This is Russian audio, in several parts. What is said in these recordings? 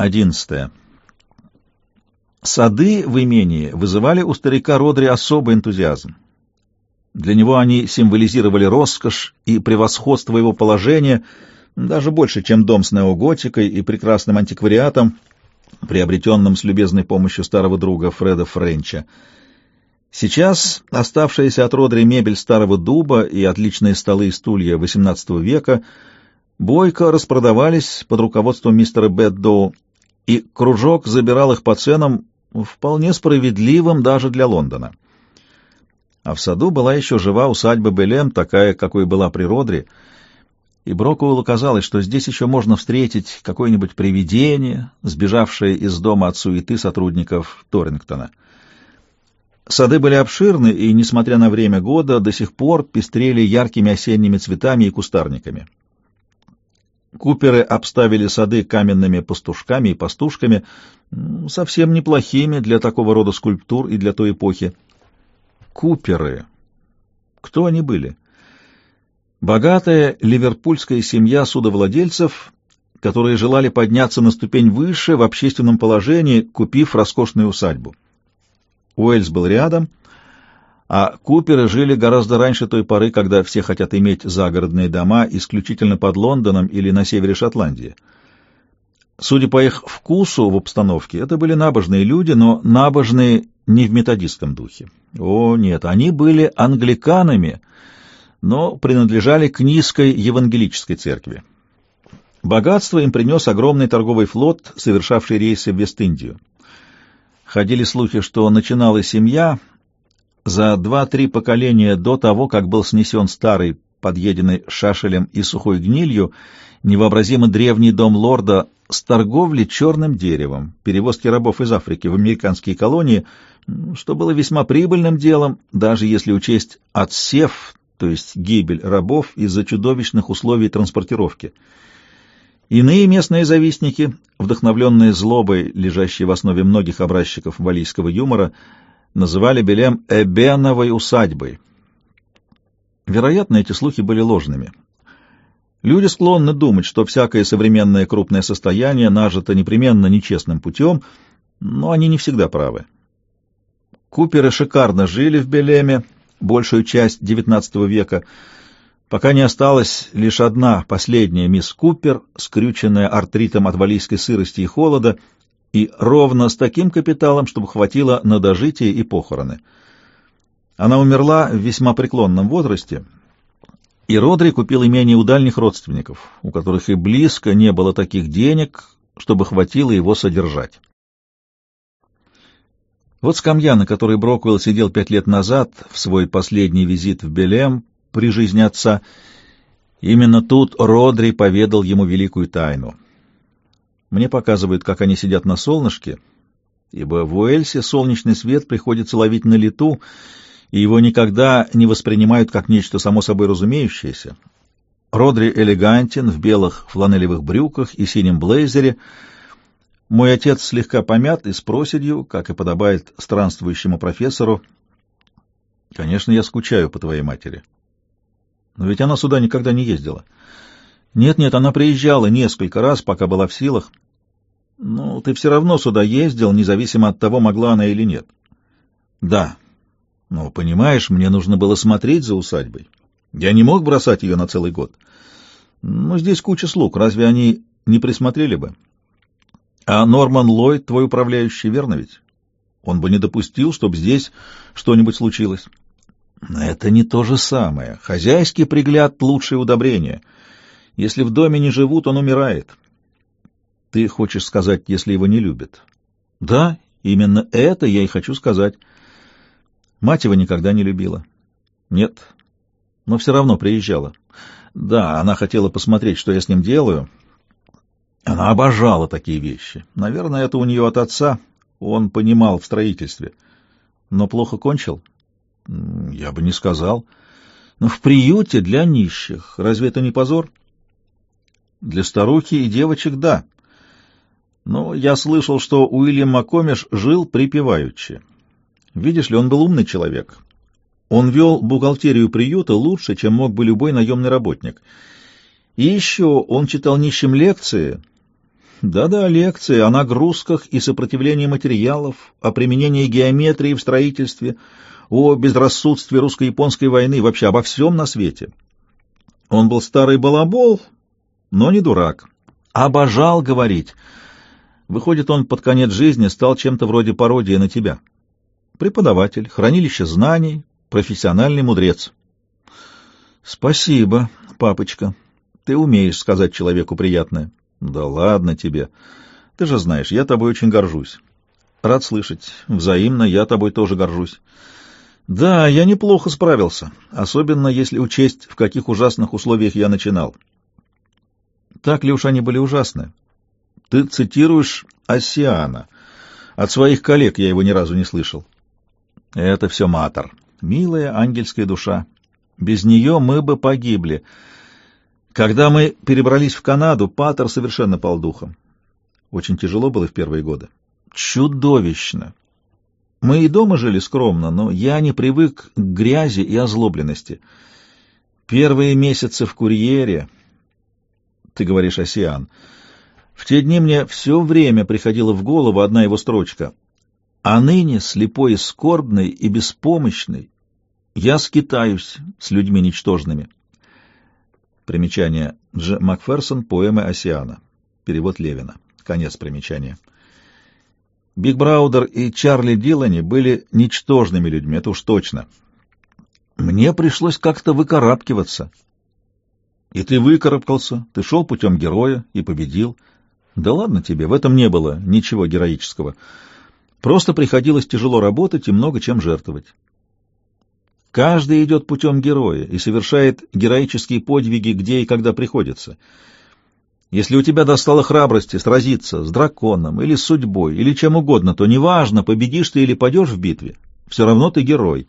Одиннадцатое. Сады в имении вызывали у старика Родри особый энтузиазм. Для него они символизировали роскошь и превосходство его положения, даже больше, чем дом с неоготикой и прекрасным антиквариатом, приобретенным с любезной помощью старого друга Фреда Френча. Сейчас оставшаяся от Родри мебель старого дуба и отличные столы и стулья XVIII века бойко распродавались под руководством мистера Бэддоу, и кружок забирал их по ценам, вполне справедливым даже для Лондона. А в саду была еще жива усадьба Белем, такая, какой была при Родри, и Брокуэллу казалось, что здесь еще можно встретить какое-нибудь привидение, сбежавшее из дома от суеты сотрудников Торингтона. Сады были обширны и, несмотря на время года, до сих пор пестрели яркими осенними цветами и кустарниками. Куперы обставили сады каменными пастушками и пастушками, совсем неплохими для такого рода скульптур и для той эпохи. Куперы. Кто они были? Богатая ливерпульская семья судовладельцев, которые желали подняться на ступень выше в общественном положении, купив роскошную усадьбу. Уэльс был рядом, а Куперы жили гораздо раньше той поры, когда все хотят иметь загородные дома исключительно под Лондоном или на севере Шотландии. Судя по их вкусу в обстановке, это были набожные люди, но набожные не в методистском духе. О, нет, они были англиканами, но принадлежали к низкой евангелической церкви. Богатство им принес огромный торговый флот, совершавший рейсы в Вест-Индию. Ходили слухи, что начинала семья за два-три поколения до того, как был снесен старый, подъеденный шашелем и сухой гнилью, невообразимо древний дом лорда с торговли черным деревом, перевозки рабов из Африки в американские колонии, что было весьма прибыльным делом, даже если учесть отсев, то есть гибель рабов из-за чудовищных условий транспортировки. Иные местные завистники, вдохновленные злобой, лежащей в основе многих образчиков валийского юмора, называли Белем «эбеновой усадьбой». Вероятно, эти слухи были ложными. Люди склонны думать, что всякое современное крупное состояние нажито непременно нечестным путем, но они не всегда правы. Куперы шикарно жили в Белеме большую часть XIX века, пока не осталась лишь одна, последняя мисс Купер, скрюченная артритом от валийской сырости и холода, и ровно с таким капиталом, чтобы хватило на дожитие и похороны. Она умерла в весьма преклонном возрасте — и Родри купил имение у дальних родственников, у которых и близко не было таких денег, чтобы хватило его содержать. Вот скамья, на которой Броквелл сидел пять лет назад в свой последний визит в Белем при жизни отца, именно тут Родри поведал ему великую тайну. Мне показывают, как они сидят на солнышке, ибо в Уэльсе солнечный свет приходится ловить на лету, и его никогда не воспринимают как нечто само собой разумеющееся. Родри элегантен в белых фланелевых брюках и синем блейзере. Мой отец слегка помят и с проседью, как и подобает странствующему профессору. Конечно, я скучаю по твоей матери. Но ведь она сюда никогда не ездила. Нет-нет, она приезжала несколько раз, пока была в силах. Ну, ты все равно сюда ездил, независимо от того, могла она или нет. Да, но, понимаешь, мне нужно было смотреть за усадьбой. Я не мог бросать ее на целый год. Но здесь куча слуг, разве они не присмотрели бы? А Норман Ллойд, твой управляющий, верно ведь? Он бы не допустил, чтобы здесь что-нибудь случилось. Это не то же самое. Хозяйский пригляд — лучшее удобрение. Если в доме не живут, он умирает. Ты хочешь сказать, если его не любят? Да, именно это я и хочу сказать. Мать его никогда не любила. Нет, но все равно приезжала. Да, она хотела посмотреть, что я с ним делаю. Она обожала такие вещи. Наверное, это у нее от отца. Он понимал в строительстве. Но плохо кончил? Я бы не сказал. Но в приюте для нищих. Разве это не позор? Для старухи и девочек — да. Но я слышал, что Уильям Макомиш жил припеваючи. Видишь ли, он был умный человек. Он вел бухгалтерию приюта лучше, чем мог бы любой наемный работник. И еще он читал нищим лекции, Да-да, лекции о нагрузках и сопротивлении материалов, о применении геометрии в строительстве, о безрассудстве русско-японской войны, вообще обо всем на свете. Он был старый балабол, но не дурак. Обожал говорить. Выходит, он под конец жизни стал чем-то вроде пародии на тебя. Преподаватель, хранилище знаний, профессиональный мудрец. Спасибо, папочка. Ты умеешь сказать человеку приятное. Да ладно тебе. Ты же знаешь, я тобой очень горжусь. Рад слышать. Взаимно я тобой тоже горжусь. Да, я неплохо справился, особенно если учесть, в каких ужасных условиях я начинал. Так ли уж они были ужасны? Ты цитируешь Осиана. От своих коллег я его ни разу не слышал. Это все матер. Милая ангельская душа. Без нее мы бы погибли. Когда мы перебрались в Канаду, Патер совершенно пал духом. Очень тяжело было в первые годы. Чудовищно. Мы и дома жили скромно, но я не привык к грязи и озлобленности. Первые месяцы в курьере... Ты говоришь, Осиан. В те дни мне все время приходила в голову одна его строчка. А ныне, слепой и скорбный и беспомощный, я скитаюсь с людьми ничтожными. Примечание. Дж. Макферсон. Поэмы Осиана. Перевод Левина. Конец примечания. Биг Браудер и Чарли Дилани были ничтожными людьми, это уж точно. Мне пришлось как-то выкарабкиваться. И ты выкарабкался, ты шел путем героя и победил. Да ладно тебе, в этом не было ничего героического. Просто приходилось тяжело работать и много чем жертвовать. Каждый идет путем героя и совершает героические подвиги, где и когда приходится. Если у тебя достало храбрости сразиться с драконом или с судьбой, или чем угодно, то неважно, победишь ты или падешь в битве, все равно ты герой.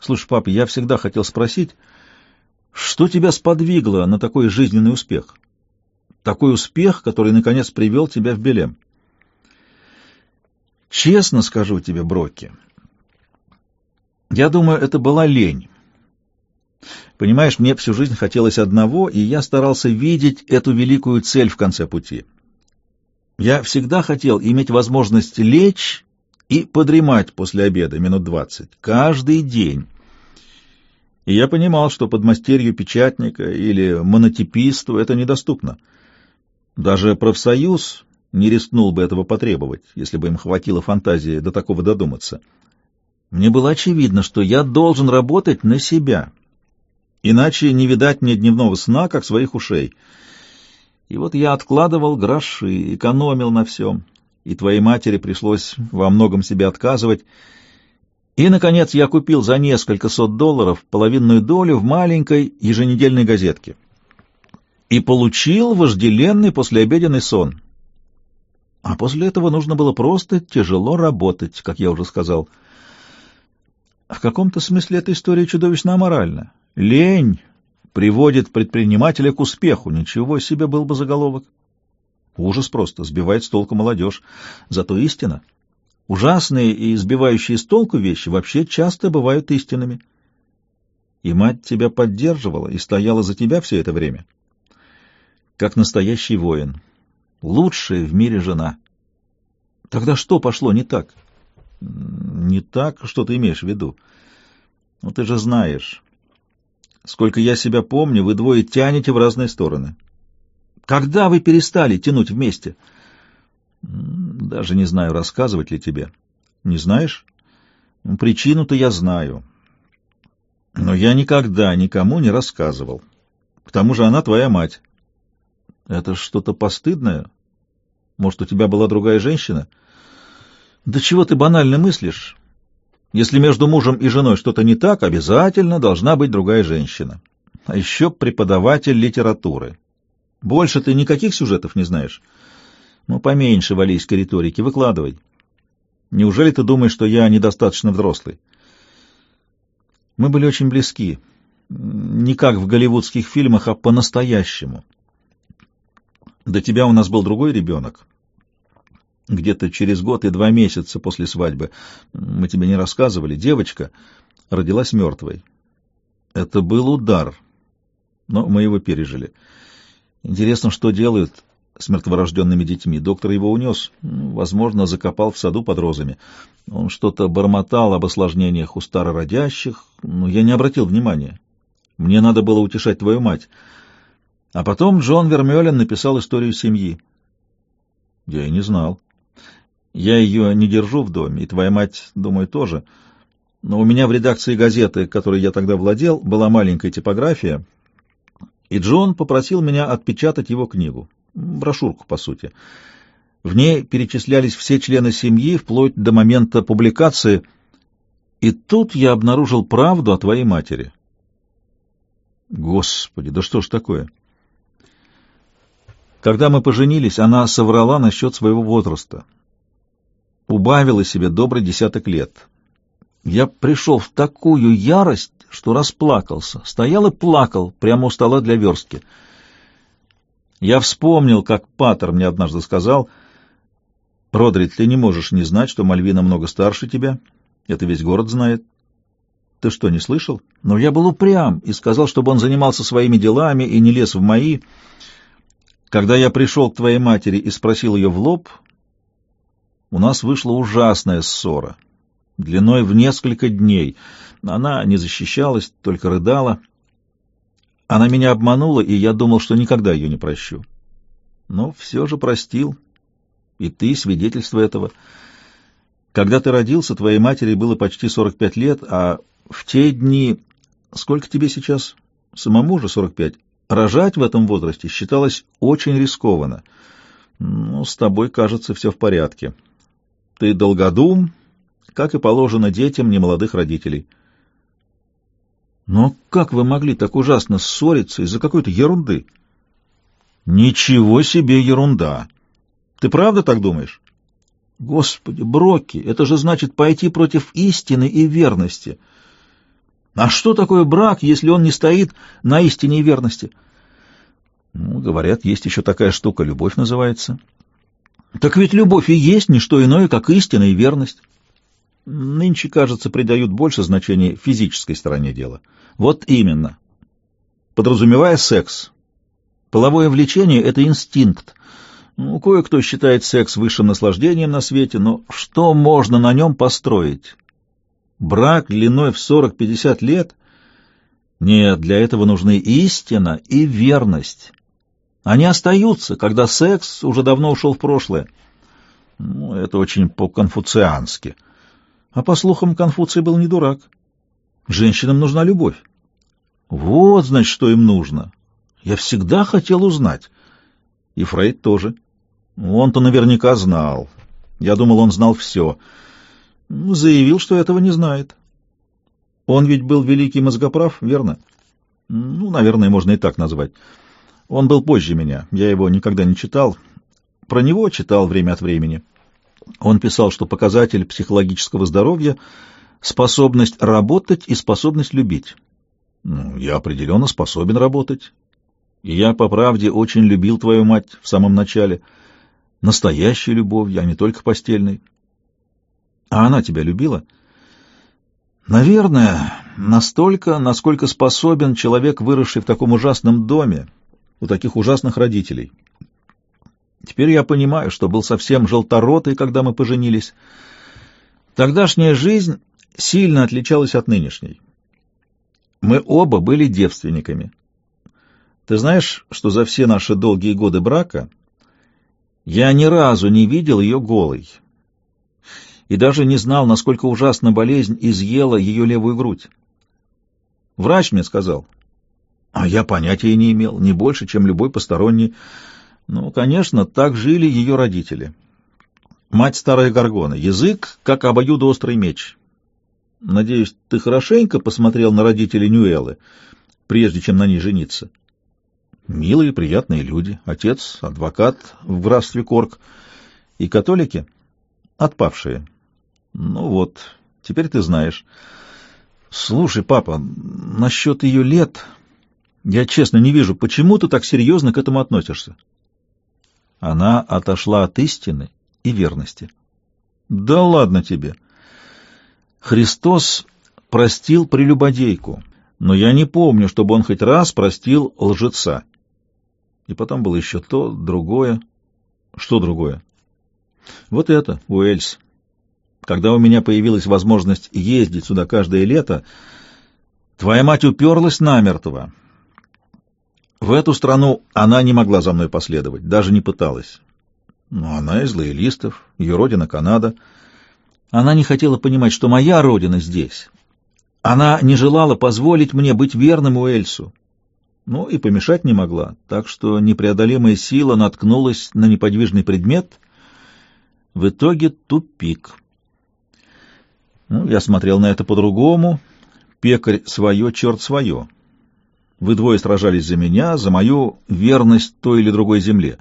Слушай, папа, я всегда хотел спросить, что тебя сподвигло на такой жизненный успех? Такой успех, который, наконец, привел тебя в Белем. Честно скажу тебе, Брокки, я думаю, это была лень. Понимаешь, мне всю жизнь хотелось одного, и я старался видеть эту великую цель в конце пути. Я всегда хотел иметь возможность лечь и подремать после обеда минут двадцать, каждый день. И я понимал, что под мастерью печатника или монотиписту это недоступно. Даже профсоюз не рискнул бы этого потребовать, если бы им хватило фантазии до такого додуматься. Мне было очевидно, что я должен работать на себя, иначе не видать мне дневного сна, как своих ушей. И вот я откладывал гроши, экономил на всем, и твоей матери пришлось во многом себе отказывать. И, наконец, я купил за несколько сот долларов половинную долю в маленькой еженедельной газетке. И получил вожделенный послеобеденный сон. А после этого нужно было просто тяжело работать, как я уже сказал — в каком-то смысле эта история чудовищно аморальна. Лень приводит предпринимателя к успеху. Ничего себе был бы заголовок. Ужас просто, сбивает с толку молодежь. Зато истина. Ужасные и сбивающие с толку вещи вообще часто бывают истинными. И мать тебя поддерживала и стояла за тебя все это время. Как настоящий воин. Лучшая в мире жена. Тогда что пошло не так? — не так, что ты имеешь в виду. Ну, ты же знаешь. Сколько я себя помню, вы двое тянете в разные стороны. Когда вы перестали тянуть вместе? Даже не знаю, рассказывать ли тебе. Не знаешь? Ну, причину-то я знаю. Но я никогда никому не рассказывал. К тому же она твоя мать. Это что-то постыдное? Может, у тебя была другая женщина? — да чего ты банально мыслишь? Если между мужем и женой что-то не так, обязательно должна быть другая женщина. А еще преподаватель литературы. Больше ты никаких сюжетов не знаешь? Ну, поменьше валийской риторики, выкладывай. Неужели ты думаешь, что я недостаточно взрослый? Мы были очень близки. Не как в голливудских фильмах, а по-настоящему. До тебя у нас был другой ребенок где-то через год и два месяца после свадьбы, мы тебе не рассказывали, девочка родилась мертвой. Это был удар, но мы его пережили. Интересно, что делают с мертворожденными детьми. Доктор его унес, ну, возможно, закопал в саду под розами. Он что-то бормотал об осложнениях у старородящих, но я не обратил внимания. Мне надо было утешать твою мать. А потом Джон Вермёлен написал историю семьи. Я и не знал. Я ее не держу в доме, и твоя мать, думаю, тоже. Но у меня в редакции газеты, которой я тогда владел, была маленькая типография, и Джон попросил меня отпечатать его книгу, брошюрку, по сути. В ней перечислялись все члены семьи вплоть до момента публикации, и тут я обнаружил правду о твоей матери. Господи, да что ж такое? Когда мы поженились, она соврала насчет своего возраста. Убавила себе добрый десяток лет. Я пришел в такую ярость, что расплакался. Стоял и плакал прямо у стола для верстки. Я вспомнил, как Паттер мне однажды сказал, «Родрид, ты не можешь не знать, что Мальвина много старше тебя. Это весь город знает. Ты что, не слышал? Но я был упрям и сказал, чтобы он занимался своими делами и не лез в мои. Когда я пришел к твоей матери и спросил ее в лоб, у нас вышла ужасная ссора, длиной в несколько дней. Она не защищалась, только рыдала. Она меня обманула, и я думал, что никогда ее не прощу. Но все же простил, и ты свидетельство этого. Когда ты родился, твоей матери было почти 45 лет, а в те дни... Сколько тебе сейчас? Самому же 45. Рожать в этом возрасте считалось очень рискованно. Ну, с тобой, кажется, все в порядке. Ты долгодум, как и положено детям немолодых родителей. Но как вы могли так ужасно ссориться из-за какой-то ерунды? Ничего себе ерунда! Ты правда так думаешь? Господи, Броки, это же значит пойти против истины и верности. А что такое брак, если он не стоит на истине и верности? Ну, говорят, есть еще такая штука, любовь называется. Так ведь любовь и есть не что иное, как истина и верность. Нынче, кажется, придают больше значения физической стороне дела. Вот именно. Подразумевая секс. Половое влечение — это инстинкт. Ну, кое-кто считает секс высшим наслаждением на свете, но что можно на нем построить? Брак длиной в 40-50 лет? Нет, для этого нужны истина и верность. Они остаются, когда секс уже давно ушел в прошлое. Ну, это очень по-конфуциански. А по слухам, Конфуций был не дурак. Женщинам нужна любовь. Вот, значит, что им нужно. Я всегда хотел узнать. И Фрейд тоже. Он-то наверняка знал. Я думал, он знал все. Ну, заявил, что этого не знает. Он ведь был великий мозгоправ, верно? Ну, наверное, можно и так назвать. Он был позже меня, я его никогда не читал. Про него читал время от времени. Он писал, что показатель психологического здоровья — способность работать и способность любить. Ну, я определенно способен работать. И я, по правде, очень любил твою мать в самом начале. Настоящей любовью, а не только постельной. А она тебя любила? Наверное, настолько, насколько способен человек, выросший в таком ужасном доме, у таких ужасных родителей. Теперь я понимаю, что был совсем желторотый, когда мы поженились. Тогдашняя жизнь сильно отличалась от нынешней. Мы оба были девственниками. Ты знаешь, что за все наши долгие годы брака я ни разу не видел ее голой и даже не знал, насколько ужасна болезнь изъела ее левую грудь. Врач мне сказал, а я понятия не имел, не больше, чем любой посторонний. Ну, конечно, так жили ее родители. Мать старая Горгона, язык, как обоюдоострый меч. Надеюсь, ты хорошенько посмотрел на родителей Ньюэллы, прежде чем на ней жениться. Милые, приятные люди. Отец — адвокат в графстве Корк. И католики — отпавшие. Ну вот, теперь ты знаешь. Слушай, папа, насчет ее лет... Я честно не вижу, почему ты так серьезно к этому относишься? Она отошла от истины и верности. Да ладно тебе. Христос простил прелюбодейку, но я не помню, чтобы он хоть раз простил лжеца. И потом было еще то, другое. Что другое? Вот это, Уэльс. Когда у меня появилась возможность ездить сюда каждое лето, твоя мать уперлась намертво. В эту страну она не могла за мной последовать, даже не пыталась. Но она из лоялистов, ее родина Канада. Она не хотела понимать, что моя родина здесь. Она не желала позволить мне быть верным Уэльсу. Ну и помешать не могла, так что непреодолимая сила наткнулась на неподвижный предмет. В итоге тупик. Ну, я смотрел на это по-другому. Пекарь свое, черт свое. Вы двое сражались за меня, за мою верность той или другой земле.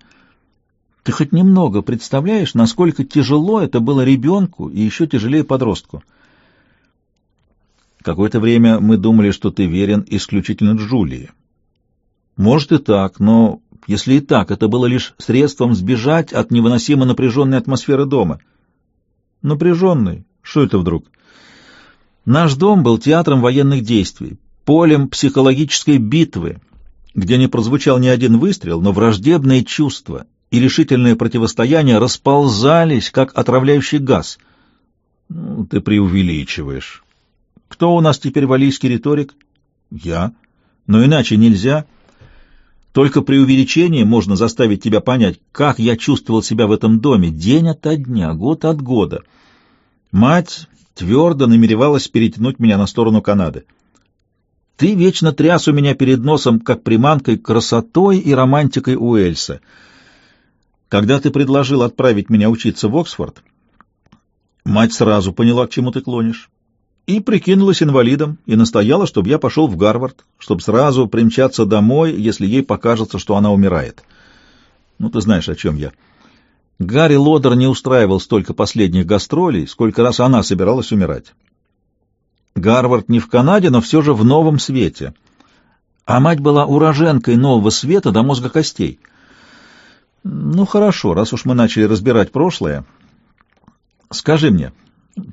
Ты хоть немного представляешь, насколько тяжело это было ребенку и еще тяжелее подростку? Какое-то время мы думали, что ты верен исключительно Джулии. Может и так, но если и так, это было лишь средством сбежать от невыносимо напряженной атмосферы дома. Напряженной? Что это вдруг? Наш дом был театром военных действий, полем психологической битвы, где не прозвучал ни один выстрел, но враждебные чувства и решительное противостояние расползались, как отравляющий газ. Ну, ты преувеличиваешь. Кто у нас теперь валийский риторик? Я. Но иначе нельзя. Только при увеличении можно заставить тебя понять, как я чувствовал себя в этом доме день ото дня, год от года. Мать твердо намеревалась перетянуть меня на сторону Канады. Ты вечно тряс у меня перед носом, как приманкой, красотой и романтикой Уэльса. Когда ты предложил отправить меня учиться в Оксфорд, мать сразу поняла, к чему ты клонишь, и прикинулась инвалидом, и настояла, чтобы я пошел в Гарвард, чтобы сразу примчаться домой, если ей покажется, что она умирает. Ну, ты знаешь, о чем я. Гарри Лодер не устраивал столько последних гастролей, сколько раз она собиралась умирать. Гарвард не в Канаде, но все же в новом свете. А мать была уроженкой нового света до мозга костей. Ну, хорошо, раз уж мы начали разбирать прошлое, скажи мне,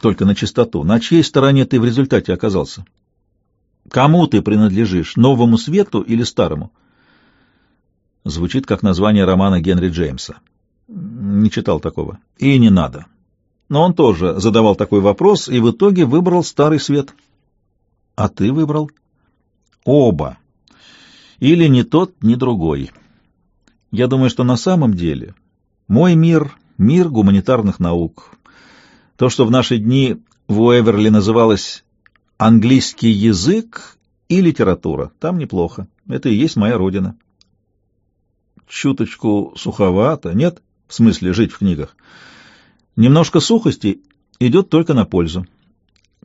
только на чистоту, на чьей стороне ты в результате оказался? Кому ты принадлежишь, новому свету или старому? Звучит как название романа Генри Джеймса. Не читал такого. И не надо. Но он тоже задавал такой вопрос и в итоге выбрал Старый Свет. А ты выбрал? Оба. Или ни тот, ни другой. Я думаю, что на самом деле мой мир — мир гуманитарных наук. То, что в наши дни в Уэверли называлось английский язык и литература, там неплохо. Это и есть моя родина. Чуточку суховато, нет? В смысле жить в книгах. Немножко сухости идет только на пользу.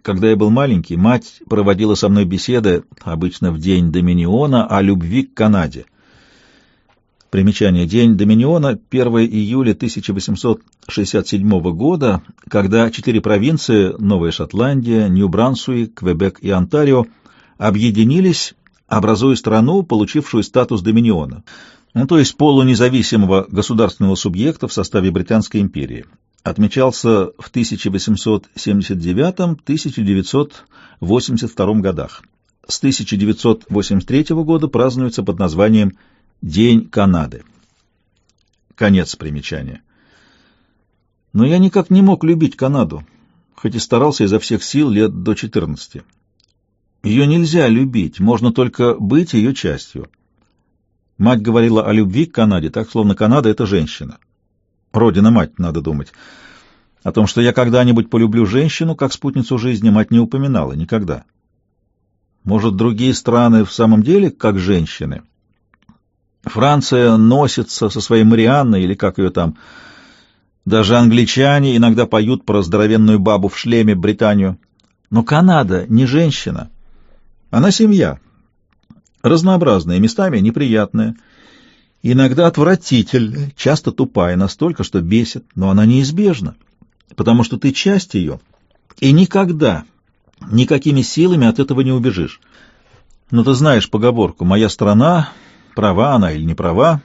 Когда я был маленький, мать проводила со мной беседы, обычно в день Доминиона, о любви к Канаде. Примечание. День Доминиона, 1 июля 1867 года, когда четыре провинции, Новая Шотландия, Нью-Брансуик, Квебек и Онтарио, объединились, образуя страну, получившую статус Доминиона, ну, то есть полунезависимого государственного субъекта в составе Британской империи отмечался в 1879-1982 годах. С 1983 года празднуется под названием День Канады. Конец примечания. Но я никак не мог любить Канаду, хоть и старался изо всех сил лет до 14. Ее нельзя любить, можно только быть ее частью. Мать говорила о любви к Канаде, так словно Канада — это женщина. Родина-мать, надо думать. О том, что я когда-нибудь полюблю женщину, как спутницу жизни, мать не упоминала никогда. Может, другие страны в самом деле как женщины? Франция носится со своей Марианной, или как ее там. Даже англичане иногда поют про здоровенную бабу в шлеме Британию. Но Канада не женщина. Она семья. Разнообразная, местами неприятная. Иногда отвратительная, часто тупая, настолько, что бесит, но она неизбежна, потому что ты часть ее, и никогда, никакими силами от этого не убежишь. Но ты знаешь поговорку «Моя страна, права она или не права,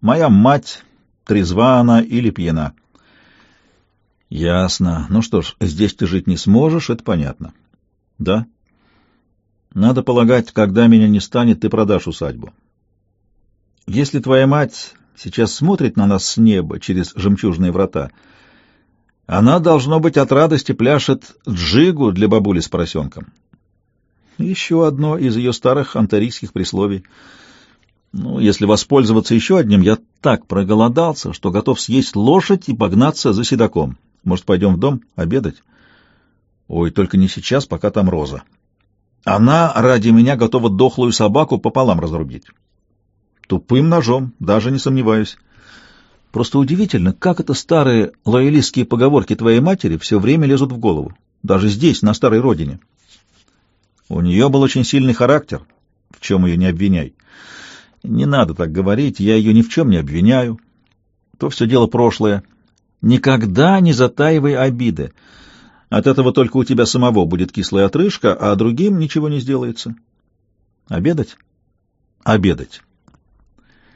моя мать, трезва она или пьяна». Ясно. Ну что ж, здесь ты жить не сможешь, это понятно. Да. Надо полагать, когда меня не станет, ты продашь усадьбу. Если твоя мать сейчас смотрит на нас с неба через жемчужные врата, она, должно быть, от радости пляшет джигу для бабули с поросенком. Еще одно из ее старых антарийских присловий. Ну, если воспользоваться еще одним, я так проголодался, что готов съесть лошадь и погнаться за седаком. Может, пойдем в дом обедать? Ой, только не сейчас, пока там Роза. Она ради меня готова дохлую собаку пополам разрубить. Тупым ножом, даже не сомневаюсь. Просто удивительно, как это старые лоялистские поговорки твоей матери все время лезут в голову, даже здесь, на старой родине. У нее был очень сильный характер, в чем ее не обвиняй. Не надо так говорить, я ее ни в чем не обвиняю. То все дело прошлое. Никогда не затаивай обиды. От этого только у тебя самого будет кислая отрыжка, а другим ничего не сделается. Обедать? Обедать.